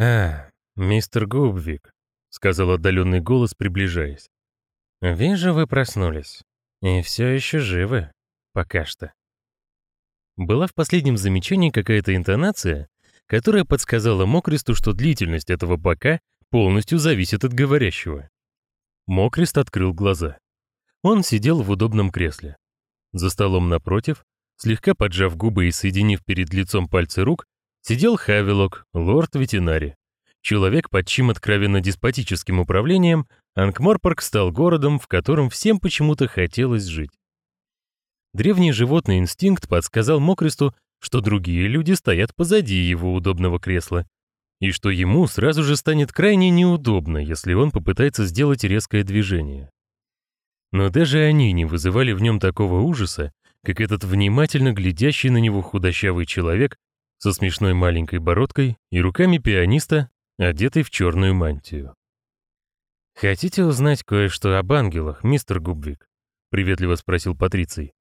«А, мистер Губвик», — сказал отдаленный голос, приближаясь. «Вижу, вы проснулись. И все еще живы. Пока что». Была в последнем замечании какая-то интонация, которая подсказала Мокресту, что длительность этого «пока» полностью зависит от говорящего. Мокрест открыл глаза. Он сидел в удобном кресле. За столом напротив, слегка поджав губы и соединив перед лицом пальцы рук, сидел Хавилок, лорд-ветенари. Человек, под чьим откровенно деспотическим управлением Анкморпорг стал городом, в котором всем почему-то хотелось жить. Древний животный инстинкт подсказал Мокресту, что другие люди стоят позади его удобного кресла, и что ему сразу же станет крайне неудобно, если он попытается сделать резкое движение. Но даже они не вызывали в нем такого ужаса, как этот внимательно глядящий на него худощавый человек со смешной маленькой бородкой и руками пианиста, одетый в черную мантию. «Хотите узнать кое-что об ангелах, мистер Губвик?» — приветливо спросил Патриций.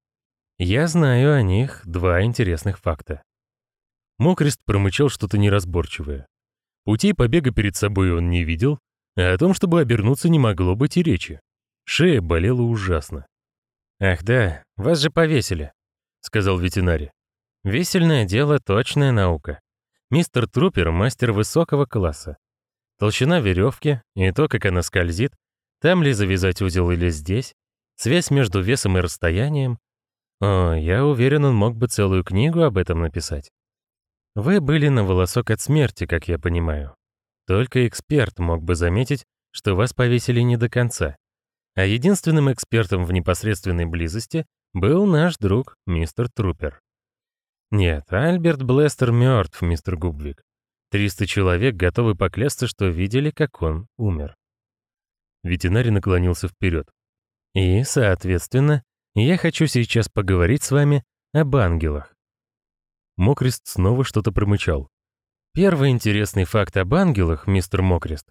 Я знаю о них два интересных факта. Мокрест промычал что-то неразборчивое. Путей побега перед собой он не видел, а о том, чтобы обернуться, не могло быть и речи. Шея болела ужасно. «Ах да, вас же повесили», — сказал ветеринарий. «Весельное дело — точная наука. Мистер Трупер — мастер высокого класса. Толщина веревки и то, как она скользит, там ли завязать узел или здесь, связь между весом и расстоянием, о, я уверен, он мог бы целую книгу об этом написать. Вы были на волосок от смерти, как я понимаю. Только эксперт мог бы заметить, что вас повесили не до конца. А единственным экспертом в непосредственной близости был наш друг, мистер Трупер. Нет, Альберт Блестер мертв, мистер Губвик. Триста человек готовы поклясться, что видели, как он умер. Ветеринарий наклонился вперед. И, соответственно, я хочу сейчас поговорить с вами об ангелах. Мокрест снова что-то промычал. Первый интересный факт об ангелах, мистер Мокрест,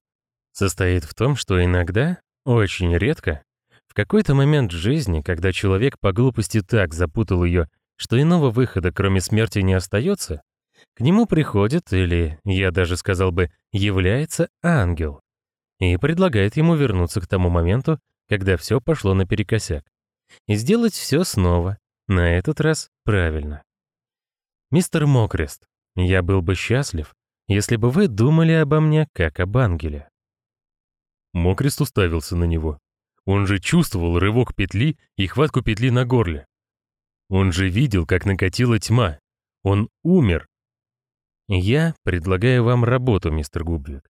состоит в том, что иногда, очень редко, в какой-то момент жизни, когда человек по глупости так запутал ее, что иного выхода, кроме смерти, не остается, к нему приходит, или, я даже сказал бы, является ангел и предлагает ему вернуться к тому моменту, когда все пошло наперекосяк и сделать все снова, на этот раз правильно. Мистер Мокрест, я был бы счастлив, если бы вы думали обо мне как об ангеле. Мокрест уставился на него. Он же чувствовал рывок петли и хватку петли на горле. Он же видел, как накатила тьма. Он умер. Я предлагаю вам работу, мистер Губвик.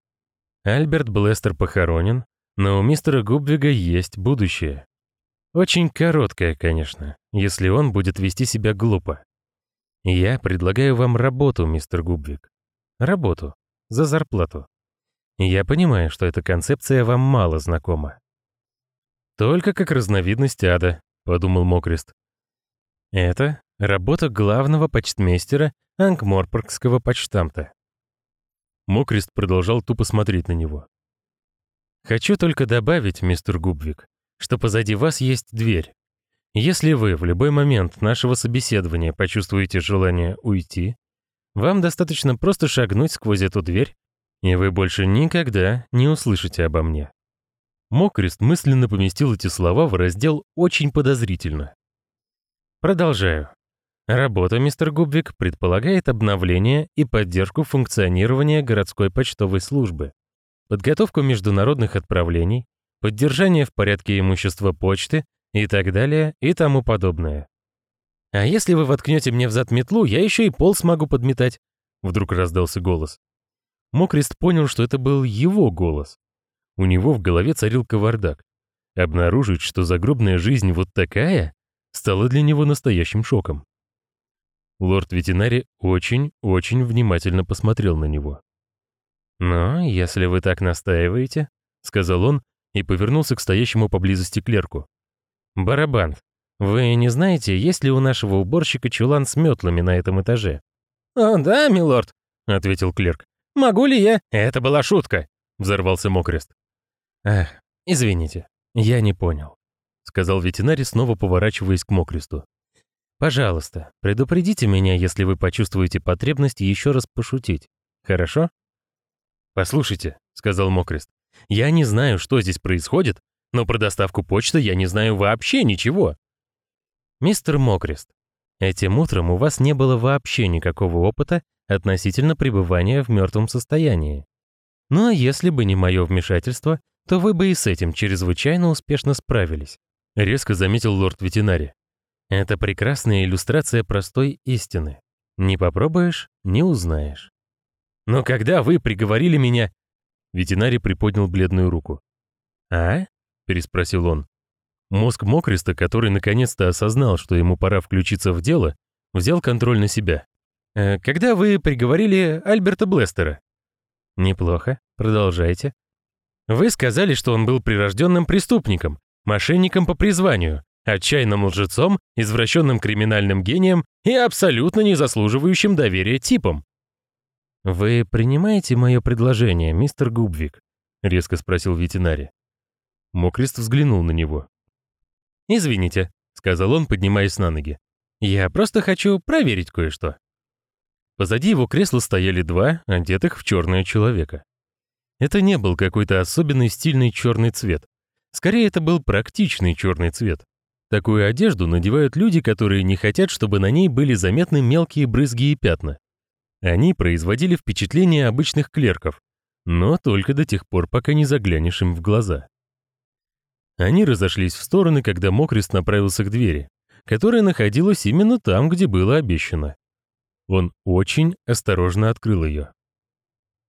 Альберт Блестер похоронен, но у мистера Губвига есть будущее. Очень короткая, конечно, если он будет вести себя глупо. Я предлагаю вам работу, мистер Губвик. Работу. За зарплату. Я понимаю, что эта концепция вам мало знакома. Только как разновидность ада, подумал Мокрест. Это работа главного почтмейстера Ангморпоргского почтамта. Мокрест продолжал тупо смотреть на него. Хочу только добавить, мистер Губвик, что позади вас есть дверь. Если вы в любой момент нашего собеседования почувствуете желание уйти, вам достаточно просто шагнуть сквозь эту дверь, и вы больше никогда не услышите обо мне. Мокрест мысленно поместил эти слова в раздел «Очень подозрительно». Продолжаю. Работа, мистер Губвик, предполагает обновление и поддержку функционирования городской почтовой службы, подготовку международных отправлений, поддержание в порядке имущества почты и так далее и тому подобное. «А если вы воткнете мне в зад метлу, я еще и пол смогу подметать», — вдруг раздался голос. Мокрест понял, что это был его голос. У него в голове царил кавардак. Обнаружить, что загробная жизнь вот такая, стало для него настоящим шоком. Лорд-ветеринарий очень-очень внимательно посмотрел на него. «Но если вы так настаиваете», — сказал он, и повернулся к стоящему поблизости клерку. «Барабан, вы не знаете, есть ли у нашего уборщика чулан с метлами на этом этаже?» «О, да, милорд», — ответил клерк. «Могу ли я?» «Это была шутка», — взорвался Мокрест. «Ах, извините, я не понял», — сказал ветеринарий, снова поворачиваясь к Мокресту. «Пожалуйста, предупредите меня, если вы почувствуете потребность еще раз пошутить. Хорошо?» «Послушайте», — сказал Мокрест, — «я не знаю, что здесь происходит, но про доставку почты я не знаю вообще ничего». «Мистер Мокрест, этим утром у вас не было вообще никакого опыта относительно пребывания в мертвом состоянии. Ну а если бы не мое вмешательство, то вы бы и с этим чрезвычайно успешно справились», — резко заметил лорд-ветеринарий. «Это прекрасная иллюстрация простой истины. Не попробуешь — не узнаешь». «Но когда вы приговорили меня...» Ветеринарий приподнял бледную руку. «А?» — переспросил он. Мозг Мокриста, который наконец-то осознал, что ему пора включиться в дело, взял контроль на себя. «Э, «Когда вы приговорили Альберта Блестера?» «Неплохо. Продолжайте». «Вы сказали, что он был прирожденным преступником, мошенником по призванию, отчаянным лжецом, извращенным криминальным гением и абсолютно не заслуживающим доверия типом». «Вы принимаете мое предложение, мистер Губвик?» — резко спросил ветеринарий. Мокрист взглянул на него. «Извините», — сказал он, поднимаясь на ноги. «Я просто хочу проверить кое-что». Позади его кресла стояли два, одетых в черное человека. Это не был какой-то особенный стильный черный цвет. Скорее, это был практичный черный цвет. Такую одежду надевают люди, которые не хотят, чтобы на ней были заметны мелкие брызги и пятна. Они производили впечатление обычных клерков, но только до тех пор, пока не заглянешь им в глаза. Они разошлись в стороны, когда Мокрест направился к двери, которая находилась именно там, где было обещано. Он очень осторожно открыл ее.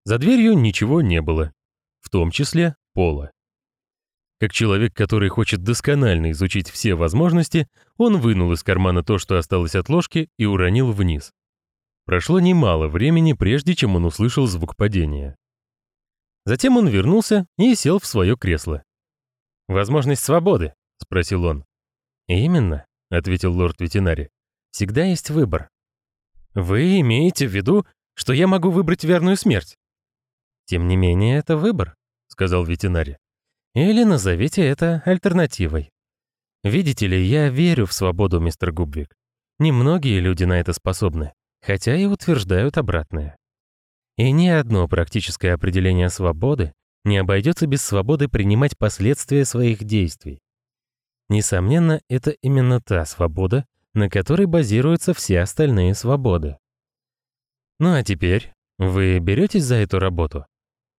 За дверью ничего не было, в том числе пола. Как человек, который хочет досконально изучить все возможности, он вынул из кармана то, что осталось от ложки, и уронил вниз. Прошло немало времени, прежде чем он услышал звук падения. Затем он вернулся и сел в свое кресло. «Возможность свободы?» — спросил он. «Именно», — ответил лорд-ветеринарий. «Всегда есть выбор». «Вы имеете в виду, что я могу выбрать верную смерть?» «Тем не менее, это выбор», — сказал ветеринарий. «Или назовите это альтернативой. Видите ли, я верю в свободу, мистер Губвик. Немногие люди на это способны, хотя и утверждают обратное. И ни одно практическое определение свободы не обойдется без свободы принимать последствия своих действий. Несомненно, это именно та свобода, на которой базируются все остальные свободы. Ну а теперь вы беретесь за эту работу?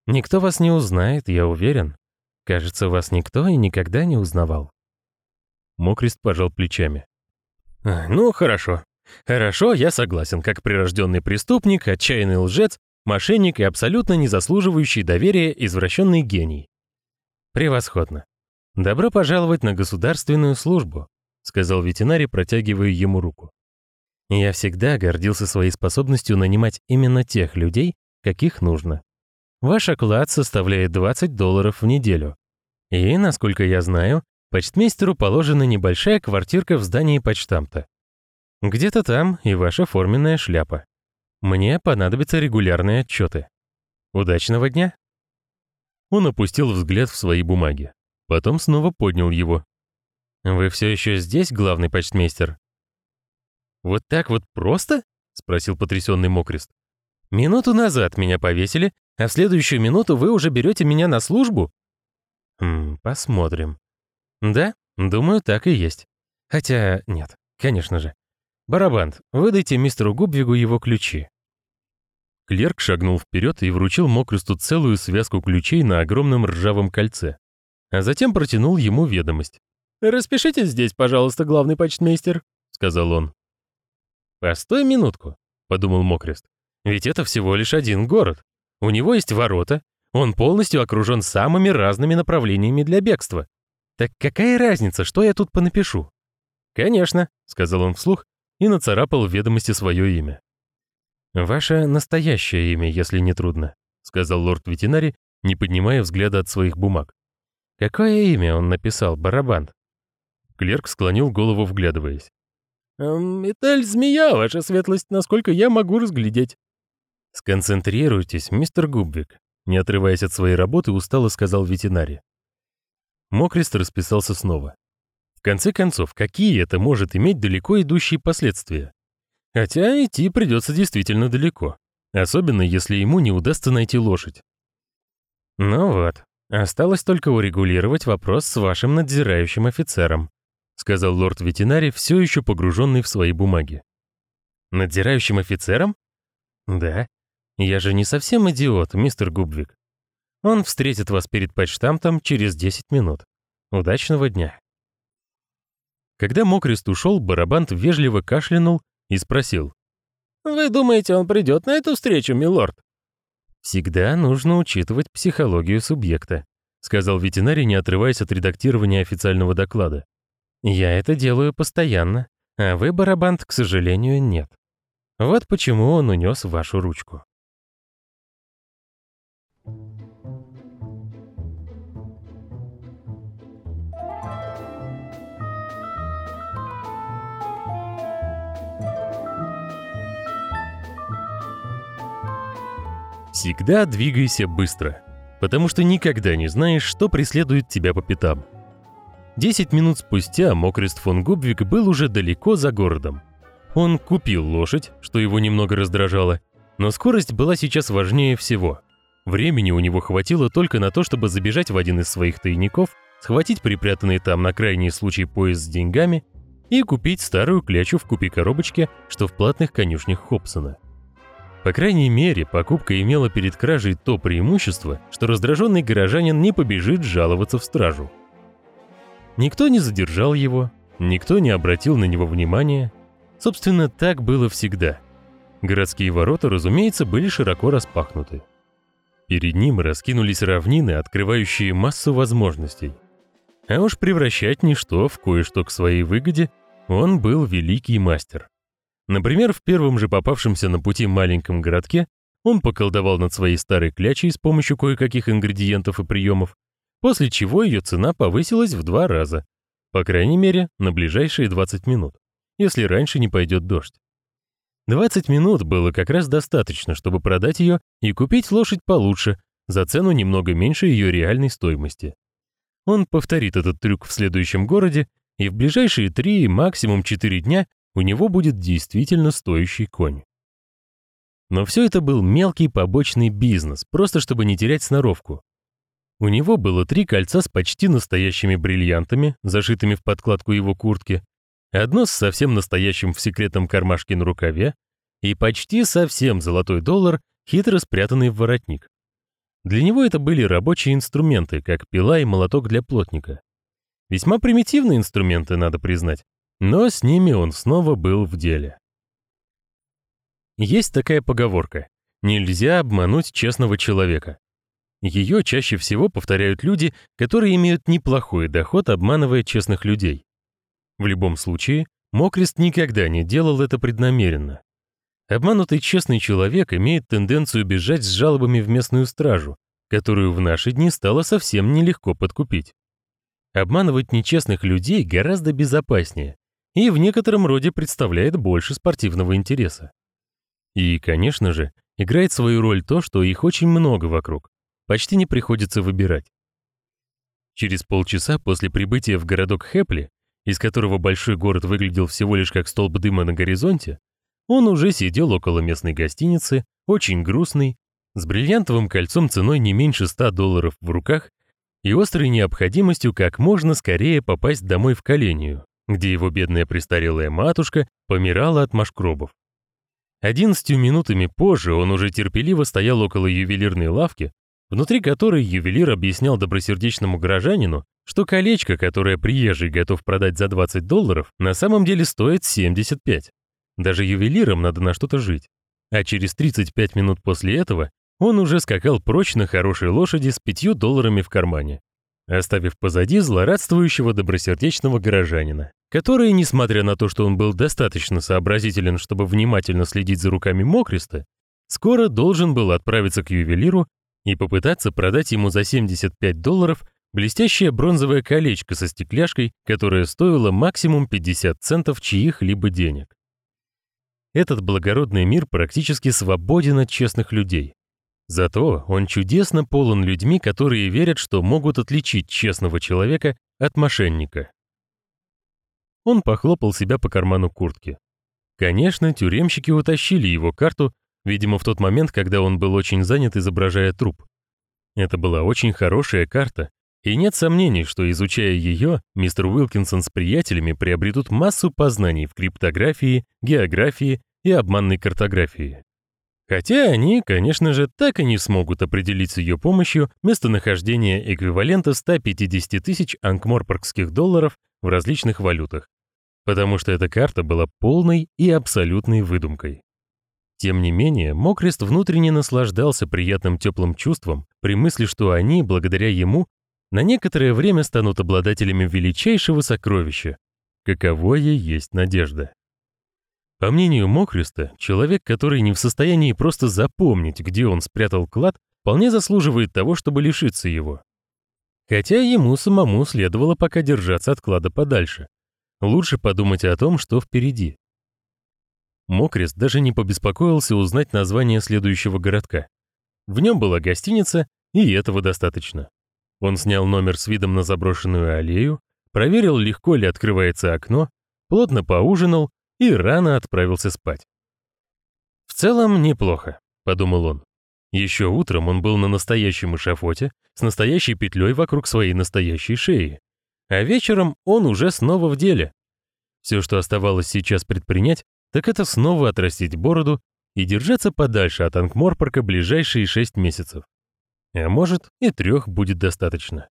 Никто вас не узнает, я уверен. Кажется, вас никто и никогда не узнавал. Мокрист пожал плечами. «Ну, хорошо. Хорошо, я согласен, как прирожденный преступник, отчаянный лжец, Мошенник и абсолютно не заслуживающий доверия извращенный гений. Превосходно. Добро пожаловать на государственную службу, сказал ветеринарий, протягивая ему руку. Я всегда гордился своей способностью нанимать именно тех людей, каких нужно. Ваш оклад составляет 20 долларов в неделю. И, насколько я знаю, почтмейстеру положена небольшая квартирка в здании почтамта. Где-то там и ваша форменная шляпа. Мне понадобятся регулярные отчеты. Удачного дня!» Он опустил взгляд в свои бумаги. Потом снова поднял его. «Вы все еще здесь, главный почтмейстер?» «Вот так вот просто?» — спросил потрясенный Мокрест. «Минуту назад меня повесили, а в следующую минуту вы уже берете меня на службу?» «Хм, посмотрим». «Да, думаю, так и есть. Хотя нет, конечно же. «Барабант, выдайте мистеру Губвигу его ключи». Клерк шагнул вперед и вручил Мокресту целую связку ключей на огромном ржавом кольце, а затем протянул ему ведомость. «Распишитесь здесь, пожалуйста, главный почтмейстер», — сказал он. «Постой минутку», — подумал Мокрест. «Ведь это всего лишь один город. У него есть ворота, он полностью окружен самыми разными направлениями для бегства. Так какая разница, что я тут понапишу?» «Конечно», — сказал он вслух, и нацарапал в ведомости свое имя. «Ваше настоящее имя, если не трудно», — сказал лорд-ветеринарий, не поднимая взгляда от своих бумаг. «Какое имя он написал, барабан?» Клерк склонил голову, вглядываясь. «Эм, «Металь-змея, ваша светлость, насколько я могу разглядеть». «Сконцентрируйтесь, мистер Губвик», — не отрываясь от своей работы, устало сказал ветеринарий. Мокрист расписался снова. В конце концов, какие это может иметь далеко идущие последствия? Хотя идти придется действительно далеко, особенно если ему не удастся найти лошадь. Ну вот, осталось только урегулировать вопрос с вашим надзирающим офицером, сказал лорд-ветеринарий, все еще погруженный в свои бумаги. Надзирающим офицером? Да. Я же не совсем идиот, мистер Губвик. Он встретит вас перед почтамтом через 10 минут. Удачного дня. Когда Мокрест ушел, Барабант вежливо кашлянул и спросил. «Вы думаете, он придет на эту встречу, милорд?» «Всегда нужно учитывать психологию субъекта», сказал ветеринарий, не отрываясь от редактирования официального доклада. «Я это делаю постоянно, а вы, Барабант, к сожалению, нет. Вот почему он унес вашу ручку». Всегда двигайся быстро, потому что никогда не знаешь, что преследует тебя по пятам. Десять минут спустя Мокрест фон Губвик был уже далеко за городом. Он купил лошадь, что его немного раздражало, но скорость была сейчас важнее всего. Времени у него хватило только на то, чтобы забежать в один из своих тайников, схватить припрятанный там на крайний случай пояс с деньгами и купить старую клячу в купе-коробочке, что в платных конюшнях Хобсона. По крайней мере, покупка имела перед кражей то преимущество, что раздраженный горожанин не побежит жаловаться в стражу. Никто не задержал его, никто не обратил на него внимания. Собственно, так было всегда. Городские ворота, разумеется, были широко распахнуты. Перед ним раскинулись равнины, открывающие массу возможностей. А уж превращать ничто в кое-что к своей выгоде он был великий мастер. Например, в первом же попавшемся на пути маленьком городке он поколдовал над своей старой клячей с помощью кое-каких ингредиентов и приемов, после чего ее цена повысилась в два раза, по крайней мере, на ближайшие 20 минут, если раньше не пойдет дождь. 20 минут было как раз достаточно, чтобы продать ее и купить лошадь получше, за цену немного меньше ее реальной стоимости. Он повторит этот трюк в следующем городе, и в ближайшие 3, максимум 4 дня у него будет действительно стоящий конь. Но все это был мелкий побочный бизнес, просто чтобы не терять сноровку. У него было три кольца с почти настоящими бриллиантами, зашитыми в подкладку его куртки, одно с совсем настоящим в секретном кармашке на рукаве и почти совсем золотой доллар, хитро спрятанный в воротник. Для него это были рабочие инструменты, как пила и молоток для плотника. Весьма примитивные инструменты, надо признать, но с ними он снова был в деле. Есть такая поговорка «Нельзя обмануть честного человека». Ее чаще всего повторяют люди, которые имеют неплохой доход, обманывая честных людей. В любом случае, Мокрест никогда не делал это преднамеренно. Обманутый честный человек имеет тенденцию бежать с жалобами в местную стражу, которую в наши дни стало совсем нелегко подкупить. Обманывать нечестных людей гораздо безопаснее, и в некотором роде представляет больше спортивного интереса. И, конечно же, играет свою роль то, что их очень много вокруг. Почти не приходится выбирать. Через полчаса после прибытия в городок Хепли, из которого большой город выглядел всего лишь как столб дыма на горизонте, он уже сидел около местной гостиницы, очень грустный, с бриллиантовым кольцом ценой не меньше 100 долларов в руках и острой необходимостью как можно скорее попасть домой в Колению, где его бедная престарелая матушка помирала от машкробов. Одиннадцатью минутами позже он уже терпеливо стоял около ювелирной лавки, внутри которой ювелир объяснял добросердечному горожанину, что колечко, которое приезжий готов продать за 20 долларов, на самом деле стоит 75. Даже ювелирам надо на что-то жить. А через 35 минут после этого он уже скакал прочь на хорошей лошади с 5 долларами в кармане оставив позади злорадствующего добросердечного горожанина, который, несмотря на то, что он был достаточно сообразителен, чтобы внимательно следить за руками Мокриста, скоро должен был отправиться к ювелиру и попытаться продать ему за 75 долларов блестящее бронзовое колечко со стекляшкой, которое стоило максимум 50 центов чьих-либо денег. Этот благородный мир практически свободен от честных людей. Зато он чудесно полон людьми, которые верят, что могут отличить честного человека от мошенника. Он похлопал себя по карману куртки. Конечно, тюремщики утащили его карту, видимо, в тот момент, когда он был очень занят, изображая труп. Это была очень хорошая карта, и нет сомнений, что изучая ее, мистер Уилкинсон с приятелями приобретут массу познаний в криптографии, географии и обманной картографии. Хотя они, конечно же, так и не смогут определить с ее помощью местонахождение эквивалента 150 тысяч анкморпоргских долларов в различных валютах, потому что эта карта была полной и абсолютной выдумкой. Тем не менее, Мокрест внутренне наслаждался приятным теплым чувством при мысли, что они, благодаря ему, на некоторое время станут обладателями величайшего сокровища, каковое есть надежда. По мнению Мокриста, человек, который не в состоянии просто запомнить, где он спрятал клад, вполне заслуживает того, чтобы лишиться его. Хотя ему самому следовало пока держаться от клада подальше. Лучше подумать о том, что впереди. Мокрист даже не побеспокоился узнать название следующего городка. В нем была гостиница, и этого достаточно. Он снял номер с видом на заброшенную аллею, проверил, легко ли открывается окно, плотно поужинал и рано отправился спать. «В целом неплохо», — подумал он. Еще утром он был на настоящем эшафоте с настоящей петлей вокруг своей настоящей шеи. А вечером он уже снова в деле. Все, что оставалось сейчас предпринять, так это снова отрастить бороду и держаться подальше от Ангморпорка ближайшие шесть месяцев. А может, и трех будет достаточно.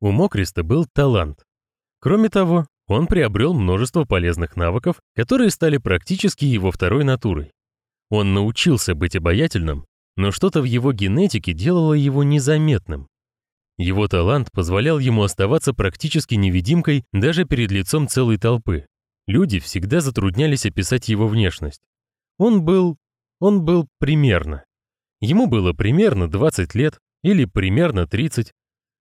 У Мокриста был талант. Кроме того, он приобрел множество полезных навыков, которые стали практически его второй натурой. Он научился быть обаятельным, но что-то в его генетике делало его незаметным. Его талант позволял ему оставаться практически невидимкой даже перед лицом целой толпы. Люди всегда затруднялись описать его внешность. Он был... он был примерно. Ему было примерно 20 лет или примерно 30.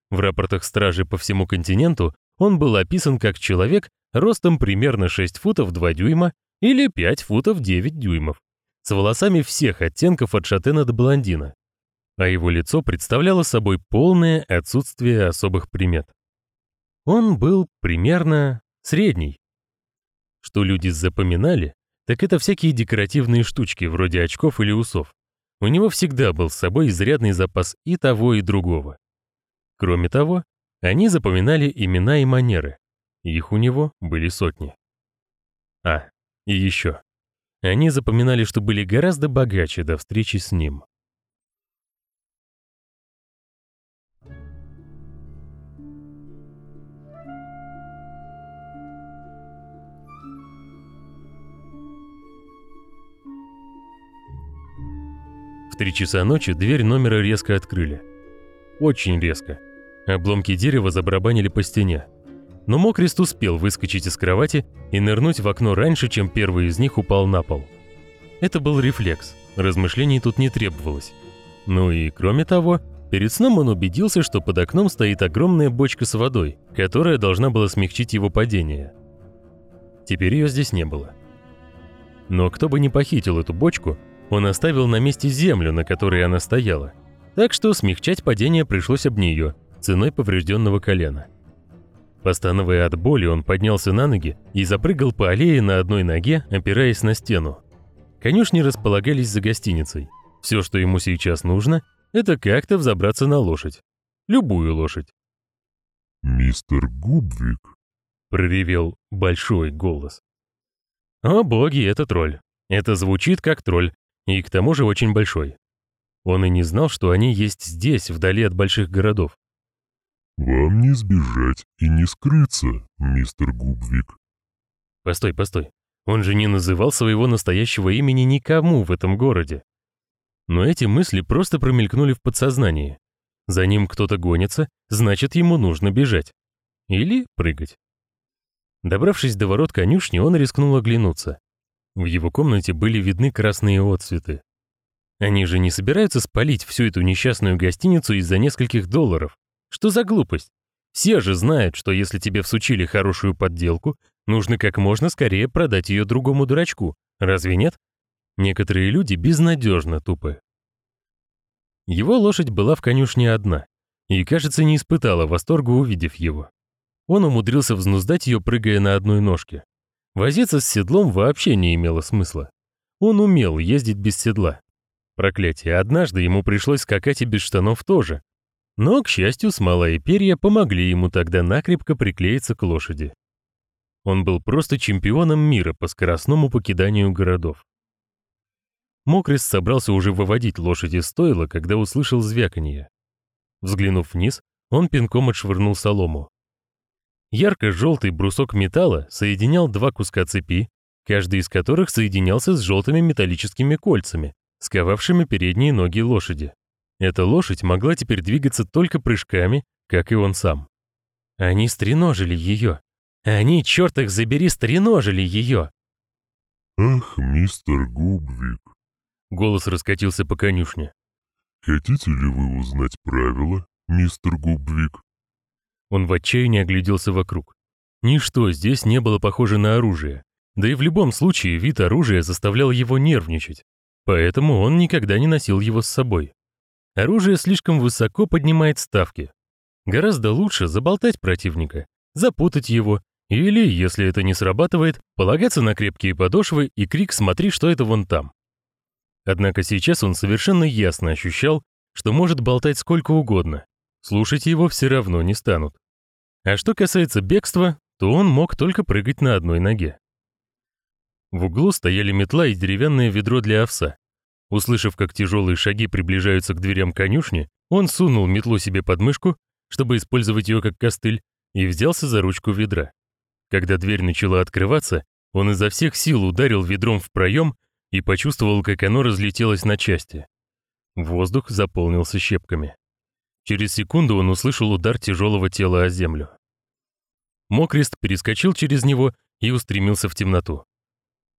В рапортах стражи по всему континенту он был описан как человек ростом примерно 6 футов 2 дюйма или 5 футов 9 дюймов, с волосами всех оттенков от шатена до блондина. А его лицо представляло собой полное отсутствие особых примет. Он был примерно средний. Что люди запоминали, так это всякие декоративные штучки вроде очков или усов. У него всегда был с собой изрядный запас и того, и другого. Кроме того, они запоминали имена и манеры. Их у него были сотни. А, и еще. Они запоминали, что были гораздо богаче до встречи с ним. Три часа ночи дверь номера резко открыли. Очень резко. Обломки дерева забарабанили по стене. Но Мокрест успел выскочить из кровати и нырнуть в окно раньше, чем первый из них упал на пол. Это был рефлекс, размышлений тут не требовалось. Ну и кроме того, перед сном он убедился, что под окном стоит огромная бочка с водой, которая должна была смягчить его падение. Теперь ее здесь не было. Но кто бы ни похитил эту бочку, он оставил на месте землю, на которой она стояла. Так что смягчать падение пришлось об нее, ценой поврежденного колена. Постановая от боли, он поднялся на ноги и запрыгал по аллее на одной ноге, опираясь на стену. Конюшни располагались за гостиницей. Все, что ему сейчас нужно, это как-то взобраться на лошадь. Любую лошадь. «Мистер Губвик», — проревел большой голос. О боги, это тролль. Это звучит как тролль, и к тому же очень большой. Он и не знал, что они есть здесь, вдали от больших городов. «Вам не сбежать и не скрыться, мистер Губвик». «Постой, постой. Он же не называл своего настоящего имени никому в этом городе». Но эти мысли просто промелькнули в подсознании. За ним кто-то гонится, значит, ему нужно бежать. Или прыгать. Добравшись до ворот конюшни, он рискнул оглянуться. В его комнате были видны красные отцветы. Они же не собираются спалить всю эту несчастную гостиницу из-за нескольких долларов. Что за глупость? Все же знают, что если тебе всучили хорошую подделку, нужно как можно скорее продать ее другому дурачку. Разве нет? Некоторые люди безнадежно тупы. Его лошадь была в конюшне одна и, кажется, не испытала восторга, увидев его. Он умудрился взнуздать ее, прыгая на одной ножке. Возиться с седлом вообще не имело смысла. Он умел ездить без седла. Проклятие, однажды ему пришлось скакать и без штанов тоже. Но, к счастью, смола и перья помогли ему тогда накрепко приклеиться к лошади. Он был просто чемпионом мира по скоростному покиданию городов. Мокрис собрался уже выводить лошади из стойла, когда услышал звяканье. Взглянув вниз, он пинком отшвырнул солому. Ярко-желтый брусок металла соединял два куска цепи, каждый из которых соединялся с желтыми металлическими кольцами, сковавшими передние ноги лошади. Эта лошадь могла теперь двигаться только прыжками, как и он сам. Они стреножили ее. Они, черт их забери, стреножили ее. «Ах, мистер Губвик!» Голос раскатился по конюшне. «Хотите ли вы узнать правила, мистер Губвик?» Он в отчаянии огляделся вокруг. Ничто здесь не было похоже на оружие. Да и в любом случае вид оружия заставлял его нервничать. Поэтому он никогда не носил его с собой. Оружие слишком высоко поднимает ставки. Гораздо лучше заболтать противника, запутать его, или, если это не срабатывает, полагаться на крепкие подошвы и крик «смотри, что это вон там». Однако сейчас он совершенно ясно ощущал, что может болтать сколько угодно, слушать его все равно не станут. А что касается бегства, то он мог только прыгать на одной ноге. В углу стояли метла и деревянное ведро для овса. Услышав, как тяжелые шаги приближаются к дверям конюшни, он сунул метлу себе под мышку, чтобы использовать ее как костыль, и взялся за ручку ведра. Когда дверь начала открываться, он изо всех сил ударил ведром в проем и почувствовал, как оно разлетелось на части. Воздух заполнился щепками. Через секунду он услышал удар тяжелого тела о землю. Мокрест перескочил через него и устремился в темноту.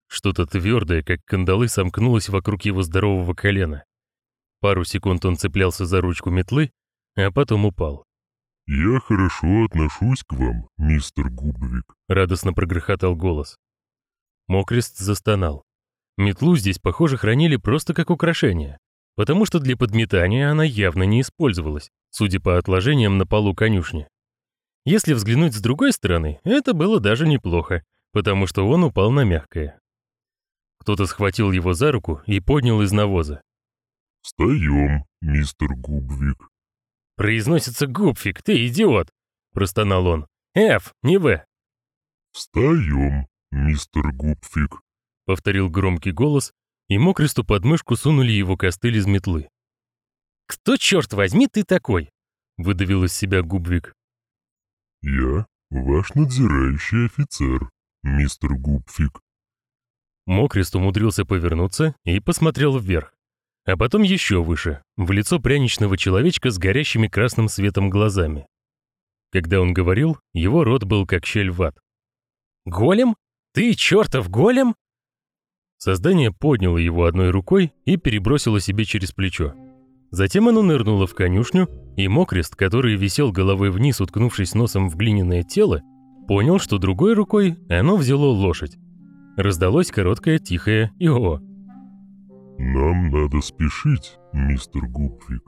Что-то твердое, как кандалы, сомкнулось вокруг его здорового колена. Пару секунд он цеплялся за ручку метлы, а потом упал. «Я хорошо отношусь к вам, мистер Губвик», — радостно прогрохотал голос. Мокрест застонал. Метлу здесь, похоже, хранили просто как украшение, потому что для подметания она явно не использовалась, судя по отложениям на полу конюшни. Если взглянуть с другой стороны, это было даже неплохо, потому что он упал на мягкое. Кто-то схватил его за руку и поднял из навоза. «Встаем, мистер Губвик». «Произносится Губфик, ты идиот!» — простонал он. «Ф, не В». «Встаем, мистер Губфик», — повторил громкий голос, и мокресту под мышку сунули его костыль из метлы. «Кто, черт возьми, ты такой?» — выдавил из себя Губвик. «Я ваш надзирающий офицер, мистер Губфик». Мокрест умудрился повернуться и посмотрел вверх, а потом еще выше, в лицо пряничного человечка с горящими красным светом глазами. Когда он говорил, его рот был как щель в ад. «Голем? Ты чертов голем?» Создание подняло его одной рукой и перебросило себе через плечо. Затем оно нырнуло в конюшню, и Мокрест, который висел головой вниз, уткнувшись носом в глиняное тело, понял, что другой рукой оно взяло лошадь. Раздалось короткое тихое «Ио». «Нам надо спешить, мистер Гупвик.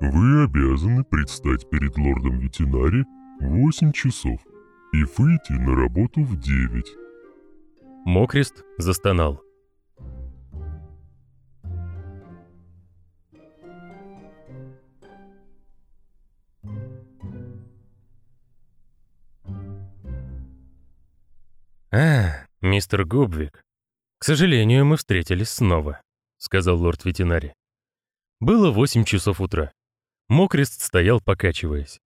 Вы обязаны предстать перед лордом ветеринари в 8 часов и выйти на работу в 9». Мокрест застонал. «А, мистер Губвик, к сожалению, мы встретились снова», — сказал лорд-ветеринари. Было восемь часов утра. Мокрест стоял, покачиваясь.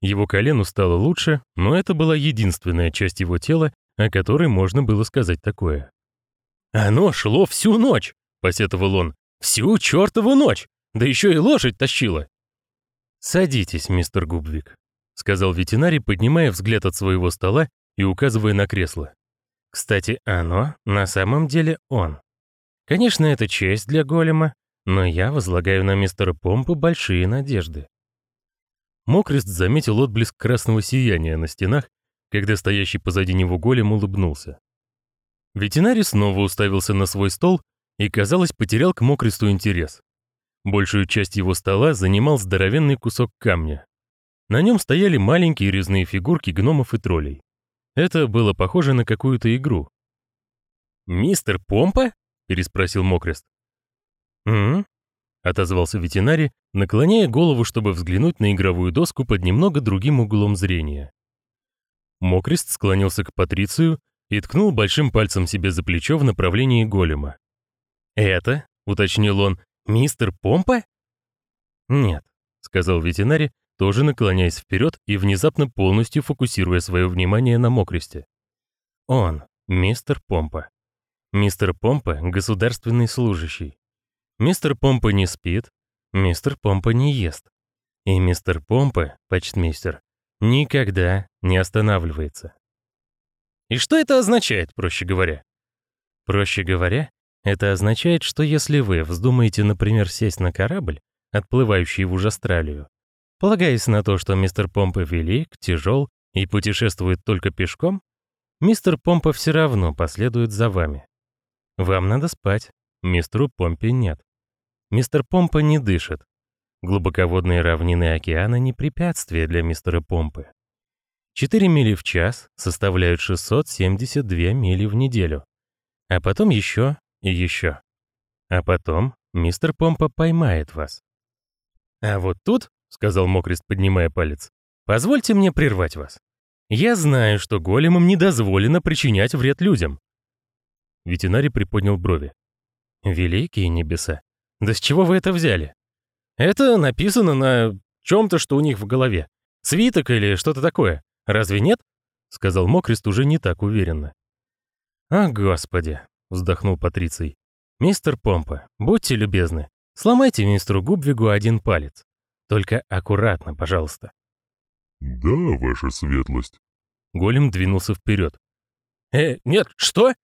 Его колену стало лучше, но это была единственная часть его тела, о которой можно было сказать такое. «Оно шло всю ночь!» — посетовал он. «Всю чертову ночь! Да еще и лошадь тащила!» «Садитесь, мистер Губвик», — сказал ветеринарий, поднимая взгляд от своего стола и указывая на кресло. Кстати, оно на самом деле он. Конечно, это честь для голема, но я возлагаю на мистера Помпа большие надежды. Мокрест заметил отблеск красного сияния на стенах, когда стоящий позади него голем улыбнулся. Ветеринарий снова уставился на свой стол и, казалось, потерял к Мокресту интерес. Большую часть его стола занимал здоровенный кусок камня. На нем стояли маленькие резные фигурки гномов и троллей. Это было похоже на какую-то игру. «Мистер Помпа?» — переспросил Мокрест. «М, — отозвался ветеринарий, наклоняя голову, чтобы взглянуть на игровую доску под немного другим углом зрения. Мокрест склонился к Патрицию и ткнул большим пальцем себе за плечо в направлении голема. «Это?» — уточнил он. «Мистер Помпа?» «Нет», — сказал ветеринарий, тоже наклоняясь вперед и внезапно полностью фокусируя свое внимание на Мокресте. «Он, мистер Помпа. Мистер Помпа — государственный служащий. Мистер Помпа не спит, мистер Помпа не ест. И мистер Помпа, почтмейстер, никогда не останавливается. И что это означает, проще говоря? Проще говоря, это означает, что если вы вздумаете, например, сесть на корабль, отплывающий в Австралию, полагаясь на то, что мистер Помпа велик, тяжел и путешествует только пешком, мистер Помпа все равно последует за вами. Вам надо спать, мистеру Помпе нет. Мистер Помпа не дышит. Глубоководные равнины океана не препятствие для мистера Помпы. 4 мили в час составляют 672 мили в неделю. А потом еще и еще. А потом мистер Помпа поймает вас. «А вот тут», — сказал Мокрест, поднимая палец, — «позвольте мне прервать вас. Я знаю, что големам не дозволено причинять вред людям. Ветеринарий приподнял брови. «Великие небеса! Да с чего вы это взяли?» «Это написано на чем-то, что у них в голове. Свиток или что-то такое. Разве нет?» — сказал Мокрест уже не так уверенно. «А, господи!» — вздохнул Патриций. «Мистер Помпа, будьте любезны, сломайте мистеру Губвигу один палец. Только аккуратно, пожалуйста». «Да, ваша светлость». Голем двинулся вперед. «Э, нет, что?»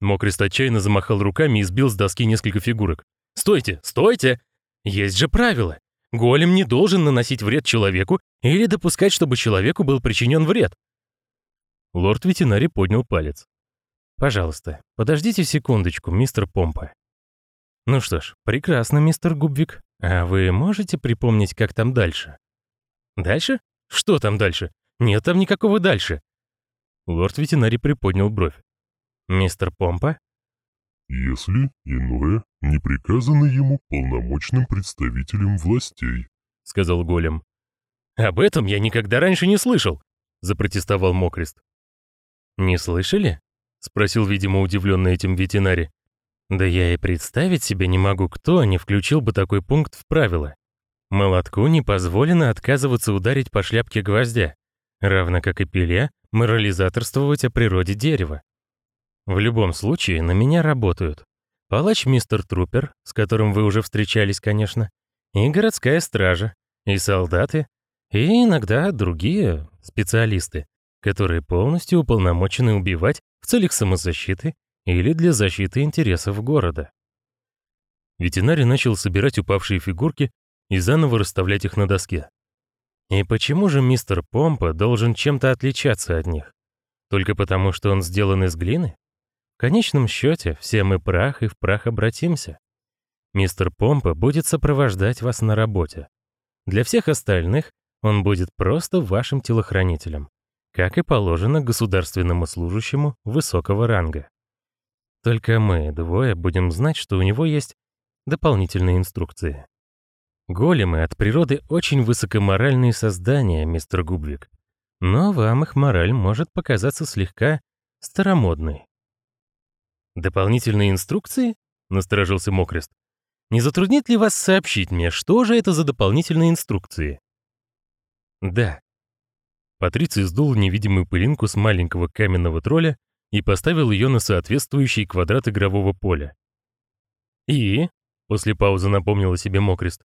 Мокрест отчаянно замахал руками и сбил с доски несколько фигурок. «Стойте! Стойте! Есть же правило! Голем не должен наносить вред человеку или допускать, чтобы человеку был причинен вред!» Лорд-ветеринарий поднял палец. «Пожалуйста, подождите секундочку, мистер Помпа». «Ну что ж, прекрасно, мистер Губвик. А вы можете припомнить, как там дальше?» «Дальше? Что там дальше? Нет там никакого дальше». Лорд-ветеринарий приподнял бровь. «Мистер Помпа?» «Если иное не приказано ему полномочным представителем властей», — сказал Голем. «Об этом я никогда раньше не слышал», — запротестовал Мокрест. «Не слышали?» — спросил, видимо, удивленный этим ветеринарий. «Да я и представить себе не могу, кто не включил бы такой пункт в правила. Молотку не позволено отказываться ударить по шляпке гвоздя, равно как и пиле морализаторствовать о природе дерева. В любом случае, на меня работают. Палач мистер Трупер, с которым вы уже встречались, конечно, и городская стража, и солдаты, и иногда другие специалисты, которые полностью уполномочены убивать в целях самозащиты или для защиты интересов города. Ветеринарий начал собирать упавшие фигурки и заново расставлять их на доске. И почему же мистер Помпа должен чем-то отличаться от них? Только потому, что он сделан из глины? конечном счете, все мы прах и в прах обратимся. Мистер Помпа будет сопровождать вас на работе. Для всех остальных он будет просто вашим телохранителем, как и положено государственному служащему высокого ранга. Только мы, двое, будем знать, что у него есть дополнительные инструкции. Големы от природы очень высокоморальные создания, мистер Губвик. Но вам их мораль может показаться слегка старомодной. «Дополнительные инструкции?» — насторожился Мокрест. «Не затруднит ли вас сообщить мне, что же это за дополнительные инструкции?» «Да». Патриций сдул невидимую пылинку с маленького каменного тролля и поставил ее на соответствующий квадрат игрового поля. «И?» — после паузы напомнил о себе Мокрест.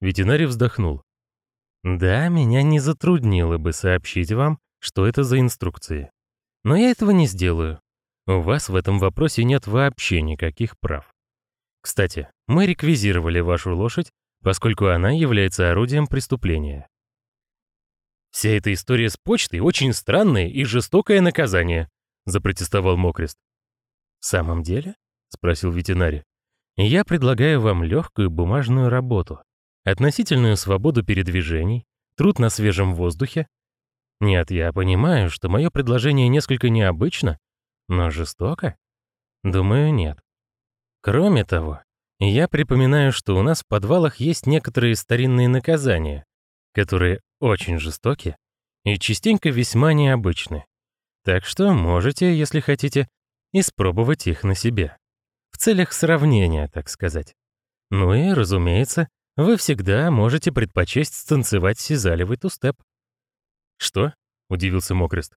Ветеринарий вздохнул. «Да, меня не затруднило бы сообщить вам, что это за инструкции. Но я этого не сделаю. У вас в этом вопросе нет вообще никаких прав. Кстати, мы реквизировали вашу лошадь, поскольку она является орудием преступления. Вся эта история с почтой очень странное и жестокое наказание, запротестовал Мокрест. В самом деле? спросил ветеринарий. Я предлагаю вам легкую бумажную работу, относительную свободу передвижений, труд на свежем воздухе. Нет, я понимаю, что мое предложение несколько необычно, но жестоко? Думаю, нет. Кроме того, Я припоминаю, что у нас в подвалах есть некоторые старинные наказания, которые очень жестоки и частенько весьма необычны. Так что можете, если хотите, испробовать их на себе. В целях сравнения, так сказать. Ну и, разумеется, вы всегда можете предпочесть станцевать сизалевый тустеп. «Что?» — удивился Мокрест.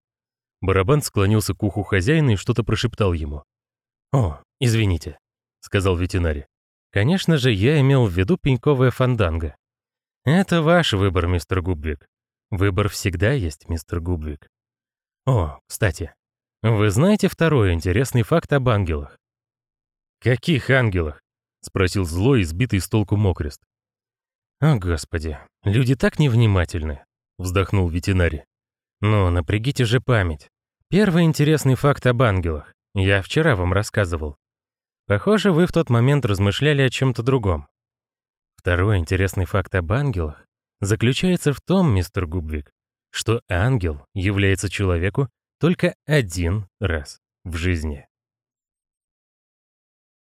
Барабан склонился к уху хозяина и что-то прошептал ему. «О, извините», — сказал ветеринарий. «Конечно же, я имел в виду пеньковая фанданга. Это ваш выбор, мистер Губвик. Выбор всегда есть, мистер Губвик. О, кстати, вы знаете второй интересный факт об ангелах? «Каких ангелах?» — спросил злой, избитый с толку Мокрест. «О, Господи, люди так невнимательны», — вздохнул ветеринарий. «Но напрягите же память. Первый интересный факт об ангелах. Я вчера вам рассказывал. Похоже, вы в тот момент размышляли о чем-то другом. Второй интересный факт об ангелах заключается в том, мистер Губвик, что ангел является человеку только один раз в жизни.